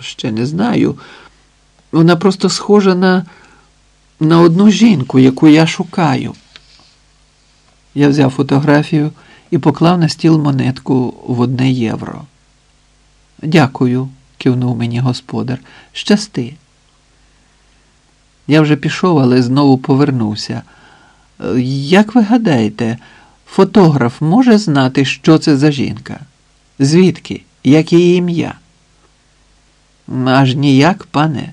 Ще не знаю. Вона просто схожа на, на одну жінку, яку я шукаю. Я взяв фотографію і поклав на стіл монетку в одне євро. Дякую, кивнув мені господар. Щасти. Я вже пішов, але знову повернувся. «Е, Як ви гадаєте, фотограф може знати, що це за жінка? Звідки? Як її ім'я? Аж ніяк, пане.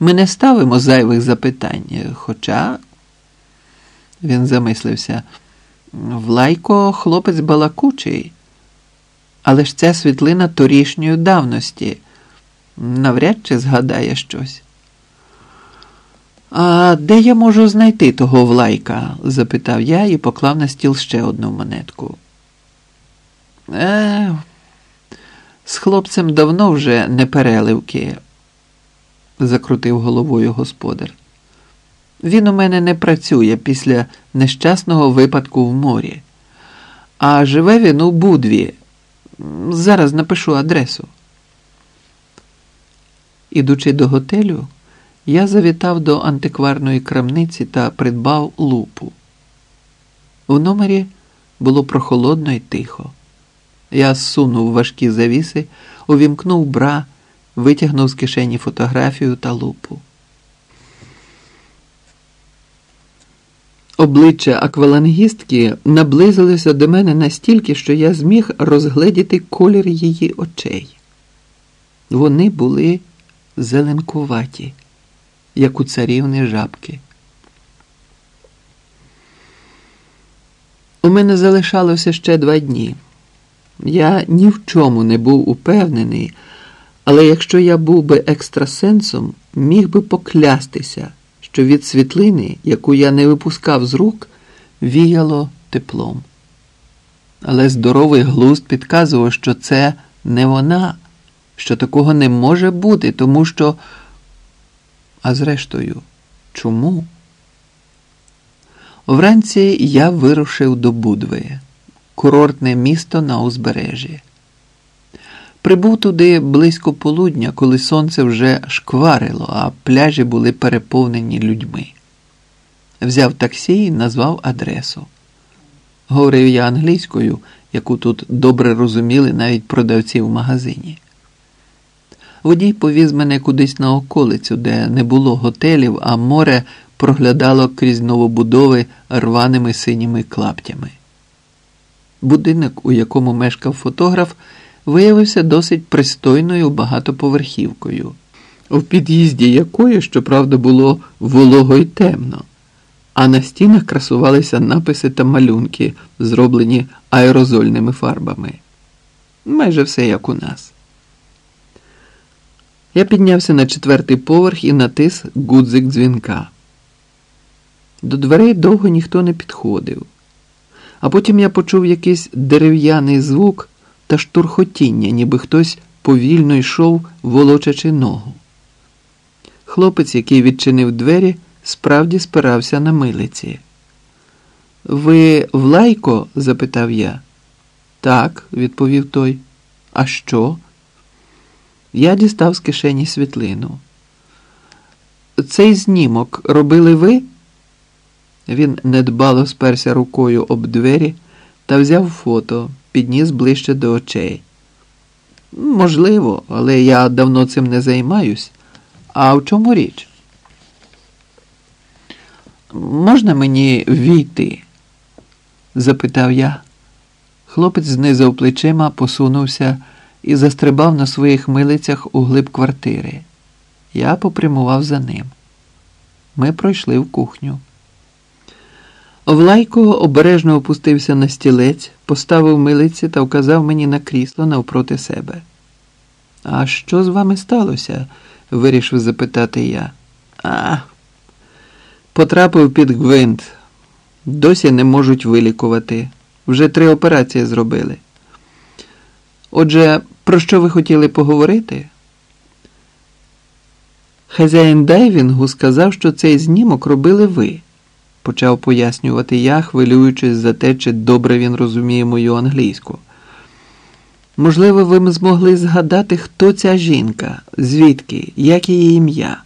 Ми не ставимо зайвих запитань, хоча. Він замислився. Влайко хлопець балакучий, але ж ця світлина торішньої давності навряд чи згадає щось. А де я можу знайти того Влайка? запитав я і поклав на стіл ще одну монетку. Е, з хлопцем давно вже не переливки, закрутив головою господар. Він у мене не працює після нещасного випадку в морі, а живе він у Будві. Зараз напишу адресу. Ідучи до готелю, я завітав до антикварної крамниці та придбав лупу. У номері було прохолодно і тихо. Я зсунув важкі завіси, увімкнув бра, витягнув з кишені фотографію та лупу. Обличчя аквалангістки наблизилося до мене настільки, що я зміг розгледіти колір її очей. Вони були зеленкуваті, як у царівни жабки. У мене залишалося ще два дні. Я ні в чому не був упевнений, але якщо я був би екстрасенсом, міг би поклястися, що від світлини, яку я не випускав з рук, віяло теплом. Але здоровий глузд підказував, що це не вона, що такого не може бути, тому що. А зрештою, чому? Вранці я вирушив до Будви, курортне місто на узбережжі. Прибув туди близько полудня, коли сонце вже шкварило, а пляжі були переповнені людьми. Взяв таксі і назвав адресу. Говорив я англійською, яку тут добре розуміли навіть продавці в магазині. Водій повіз мене кудись на околицю, де не було готелів, а море проглядало крізь новобудови рваними синіми клаптями. Будинок, у якому мешкав фотограф, виявився досить пристойною багатоповерхівкою, в під'їзді якої, щоправда, було волого й темно, а на стінах красувалися написи та малюнки, зроблені аерозольними фарбами. Майже все як у нас. Я піднявся на четвертий поверх і натис гудзик дзвінка. До дверей довго ніхто не підходив, а потім я почув якийсь дерев'яний звук та штурхотіння, ніби хтось повільно йшов, волочачи ногу. Хлопець, який відчинив двері, справді спирався на милиці. Ви Влайко? запитав я. Так, відповів той. А що? Я дістав з кишені світлину. Цей знімок робили ви? Він недбало сперся рукою об двері та взяв фото, підніс ближче до очей. Можливо, але я давно цим не займаюсь. А в чому річ? Можна мені війти? запитав я. Хлопець знизав плечима, посунувся і застрибав на своїх милицях у глиб квартири. Я попрямував за ним. Ми пройшли в кухню. Влайко обережно опустився на стілець, поставив милиці та вказав мені на крісло навпроти себе. А що з вами сталося? вирішив запитати я. А, потрапив під гвинт. Досі не можуть вилікувати. Вже три операції зробили. Отже, про що ви хотіли поговорити? Хазяїн дайвінгу сказав, що цей знімок робили ви, почав пояснювати я, хвилюючись за те, чи добре він розуміє мою англійську. Можливо, ви б змогли згадати, хто ця жінка, звідки, як її ім'я.